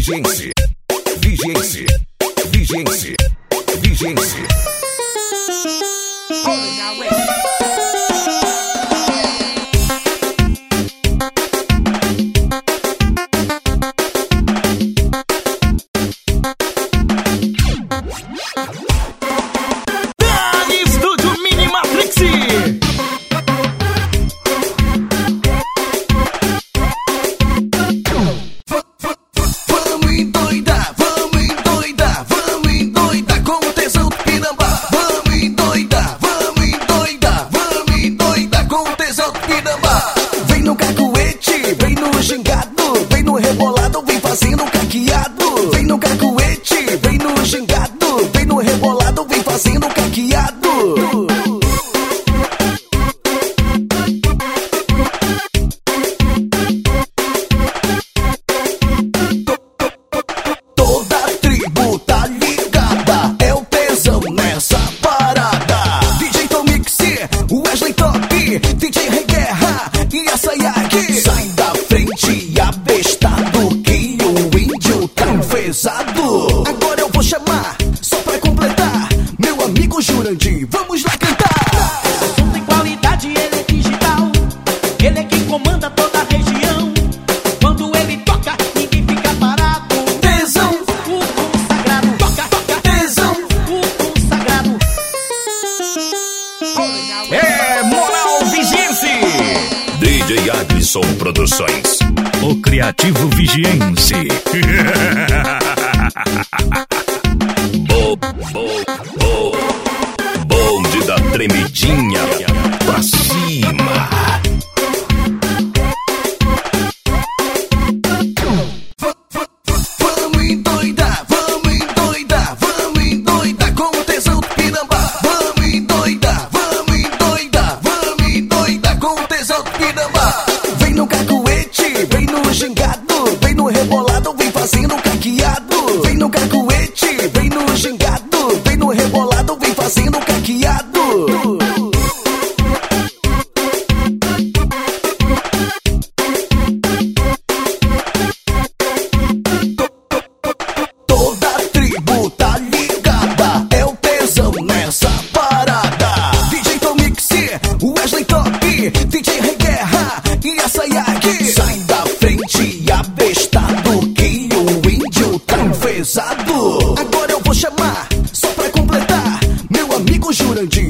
Vigência. Vigência. Vigência. Vigência. Dani vem fazendo caqueado. Toda tribo tá ligada, é o tesão nessa parada. DJ Tomix, Wesley Top, DJ Reguerra e a Sayaki. Sai da frente, abestado, que o índio tá enfesado. Vamos lá cantar. som tem qualidade, ele é digital. Ele é quem comanda toda a região. Quando ele toca, ninguém fica parado. Tesão, O consagrado toca, toca. tesão. O consagrado. É Moral Vigiense. DJ Adson Produções. O Criativo Vigiense. Vem no cacuete, vem no gingado, vem no rebolado, vem fazendo caqueado. Sai da frente, abestado, que o índio tá enfesado. Agora eu vou chamar, só pra completar, meu amigo Jurandir,